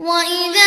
وإذا